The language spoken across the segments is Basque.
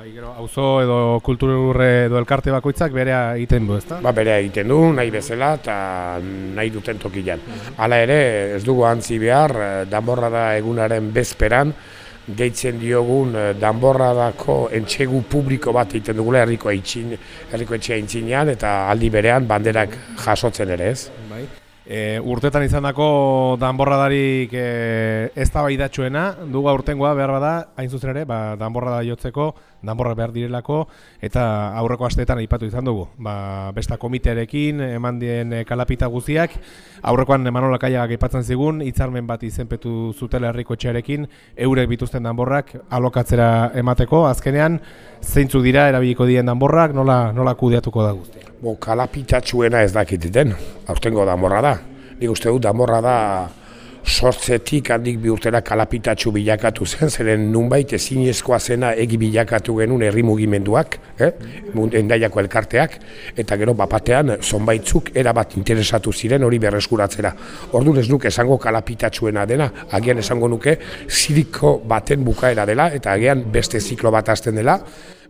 Auzo edo kultururre edo elkarte bakoitzak berea egiten du, ezta? Ba, berea egiten du, nahi bezala eta nahi duten tokilan. Hala ere, ez dugu antzi behar, eh, danborrada egunaren bezperan, deitzen diogun eh, danborradako entxegu publiko bat egiten dugula herriko eitxin, herriko etxea intzinean eta aldi berean banderak jasotzen ere ez. Bai. E, urtetan izandako danborradarik e, ez da dugu aurtengoa behar bada, hain zuzen ere, ba, danborrada jotzeko, danborra behar direlako, eta aurreko asteetan aipatu izan dugu. Ba, besta komitearekin, eman dien e, kalapita guziak, aurrekoan Manola Kaiak aipatzen zigun, hitzarmen bat izenpetu zutela herriko etxearekin, eurek bituzten danborrak alokatzera emateko, azkenean, zeintzu dira erabiliko dien danborrak, nola, nola kudeatuko da guztia? Bo, kalapitatxuena ez dakititen, aurtengo damorra da. Nik uste dut damorra da sortzetik handik bi urtera kalapitatxu bilakatu zen, zeren nunbait ezinezkoa zena egi bilakatu genuen herri mugimenduak, eh? endaiako elkarteak, eta gero bapatean zonbaitzuk erabat interesatu ziren hori berreskuratzera. Ordu ez nuke esango kalapitatxuena dena, agian esango nuke ziriko baten bukaera dela, eta agian beste ziklo bat azten dela,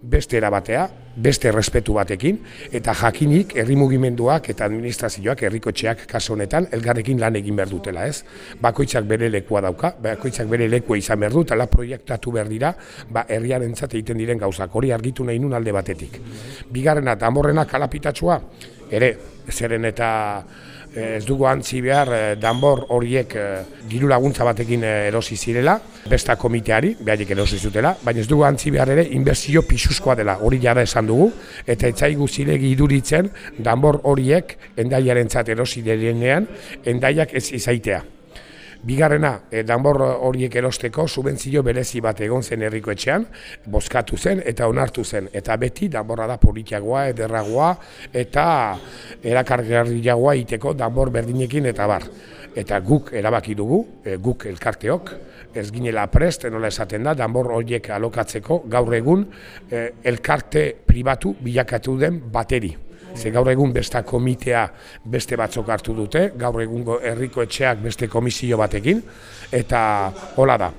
beste erabatea, beste respetu batekin, eta jakinik herri mugimenduak eta administrazioak herrikotxeak kaso honetan elgarrekin lan egin behar dutela, ez? Bakoitzak bere lekua dauka, bakoitzak bere lekua izan behar du, eta la proiektatu behar dira, ba, herriaren egiten diren gauzak, hori argitu nahi nun alde batetik. Bigarrena, damorrena kalapitatsua, ere, zeren eta ez dugu antzi behar eh, danbor horiek eh, diru laguntza batekin erosi zirela, besta komiteari, behaiek erosi zutela, baina ez dugu antzi behar ere inbertsio pixuzkoa dela, hori jara esan dugu, eta etzaigu zilegi iduritzen danbor horiek endaiaren erosi denean, endaiak ez izaitea. Bigarrena, e, danbor horiek erosteko subentzio berezi bat egon zen herriko etxean, bozkatu zen eta onartu zen. Eta beti danborra da politiagoa, ederragoa eta erakargarriagoa iteko danbor berdinekin eta bar. Eta guk erabaki dugu, e, guk elkarteok, ez ginela prest, nola esaten da, danbor horiek alokatzeko gaur egun e, elkarte pribatu bilakatu den bateri. Ze gaur egun besta komitea beste batzok hartu dute, gaur egungo herriko etxeak beste komisio batekin, eta hola da.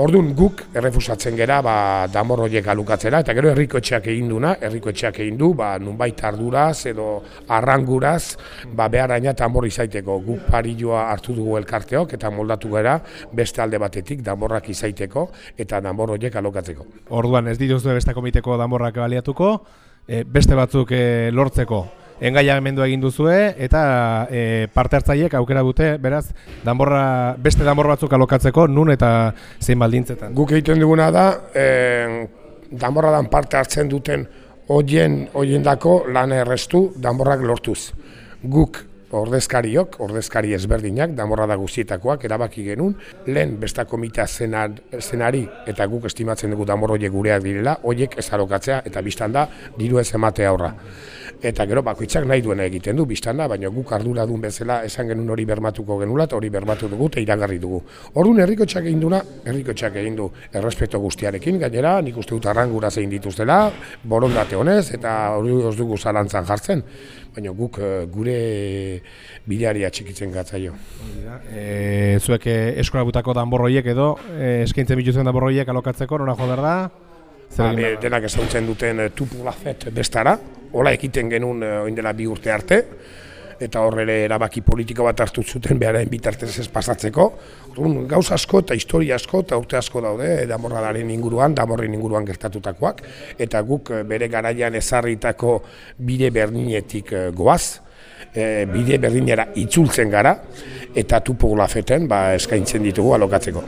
Orduan guk errefusatzen gera ba, damor horiek alukatzera, eta gero herriko etxeak egin duna, herriko etxeak egin du, ba, nunbait arduraz edo arranguraz, ba, behar aina tambor izaiteko. Guk parilloa hartu dugu elkarteok eta moldatu gara beste alde batetik damorrak izaiteko eta damor horiek alokatzeko. Orduan ez dituzue beste komiteko damorrak baliatuko, e, beste batzuk e, lortzeko engaia hemendu egin duzue eta e, parte hartzaileek aukera dute, beraz, danborra, beste danbor batzuk alokatzeko nun eta zein baldintzetan. Guk egiten duguna da, e, danborra dan parte hartzen duten hoien hoiendako lan errestu danborrak lortuz. Guk ordezkariok, ordezkari ezberdinak, damorra da guztietakoak, erabaki genuen, lehen besta komita zenari eta guk estimatzen dugu damorro gureak direla, horiek ez alokatzea eta biztan da, diru ez emate aurra. Eta gero bakoitzak nahi duena egiten du, biztan da, baina guk ardura duen bezala esan genuen hori bermatuko genula eta hori bermatu dugu eta iragarri dugu. Orduan herriko txak egin duna, herriko txak egin du errespeto guztiarekin, gainera, nik uste dut arrangura zein dituztela, borondate honez, eta hori dugu zalantzan jartzen baina guk uh, gure bideari atxikitzen gatzaio. E, zuek eh, eskola butako danborroiek edo, eskaintzen bituzen danborroiek alokatzeko, nora joder da? Ba, denak ezagutzen duten tupu lafet bestara, hola ekiten genuen uh, oindela bi urte arte, eta horre erabaki politiko bat hartu zuten beharen bitartez ez pasatzeko. Gauz asko eta historia asko eta urte asko daude damorradaren inguruan, damorren inguruan gertatutakoak, eta guk eh, bere garaian ezarritako bide berdinetik eh, goaz, e, bide berdinera itzultzen gara eta tupu lafeten ba, eskaintzen ditugu alokatzeko.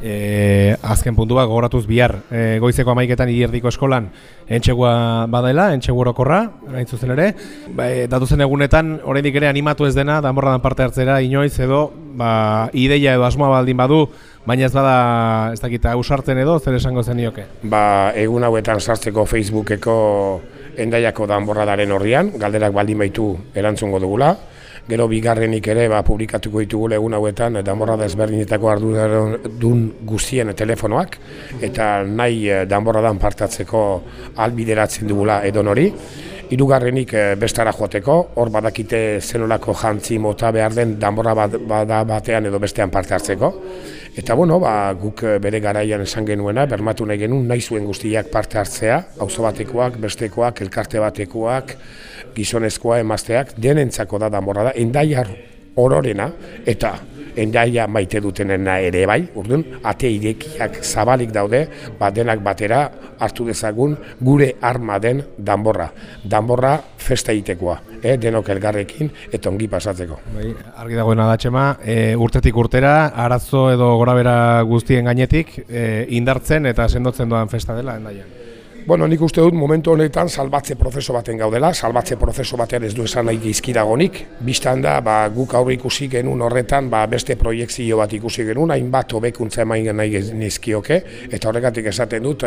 E, azken puntua gogoratuz bihar e, goizeko amaiketan ierdiko eskolan entxegua badela, entxegu orokorra, gain zuzen ere. Ba, e, datu zen egunetan, oraindik ere animatu ez dena, danborradan parte hartzera, inoiz edo, ba, ideia edo asmoa baldin badu, baina ez bada, ez dakita, ausartzen edo, zer esango zenioke? Ba, egun hauetan sartzeko Facebookeko endaiako danborradaren horrian, galderak baldin baitu erantzungo dugula. Gero bigarrenik ere ba, publikatuko ditugu egun hauetan danborrada ezberdinetako arduradun guztien telefonoak eta nahi eh, danborradan partatzeko albideratzen dugula edon hori. Hirugarrenik eh, bestara joateko, hor badakite zenolako jantzi mota behar den danborra bat, batean edo bestean parte hartzeko Eta bueno, ba, guk eh, bere garaian esan genuena, bermatu nahi genuen, nahi zuen guztiak parte hartzea, auzo batekoak, bestekoak, elkarte batekoak, gizonezkoa, emazteak, denentzako da damorra da, endaiar ororena, eta endaia maite dutenena ere bai, urdun, ate irekiak zabalik daude, ba, denak batera hartu dezagun gure arma den danborra. Danborra festa egitekoa, eh, denok elgarrekin eta ongi pasatzeko. Bai, argi dagoena da txema, e, urtetik urtera, arazo edo gorabera guztien gainetik, e, indartzen eta sendotzen doan festa dela, endaian. Bueno, nik uste dut momentu honetan salbatze prozeso baten gaudela, salbatze prozeso baten ez du esan nahi gizkiragonik. Bistan da, ba, guk aurre ikusi genuen horretan, ba, beste proiektzio bat ikusi genuen, hainbat hobekuntza emain nahi nizkioke, eta horregatik esaten dut,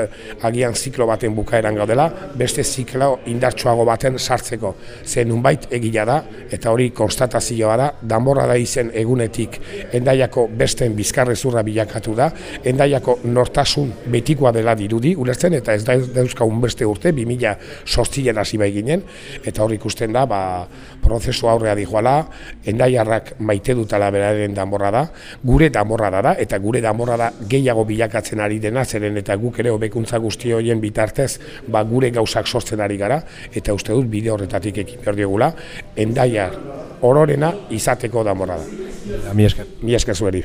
agian ziklo baten bukaeran gaudela, beste ziklo indartsuago baten sartzeko. Zer nunbait egila da, eta hori konstatazioa da, danborra da izen egunetik endaiako besten bizkarrezurra bilakatu da, endaiako nortasun betikoa dela dirudi, ulertzen, eta ez da dauzkagun beste urte, 2000 sortzien hasi bai ginen, eta hor ikusten da, ba, prozesu aurrea dijoala, endaiarrak maite dutala beraren danborra da, gure danborra da da, eta gure danborra da gehiago bilakatzen ari dena, zeren eta guk ere hobekuntza guzti horien bitartez, ba, gure gauzak sortzen ari gara, eta uste dut bide horretatik ekin behar diogula, endaiar ororena izateko danborra da. Mi esker. Mi esker zueri.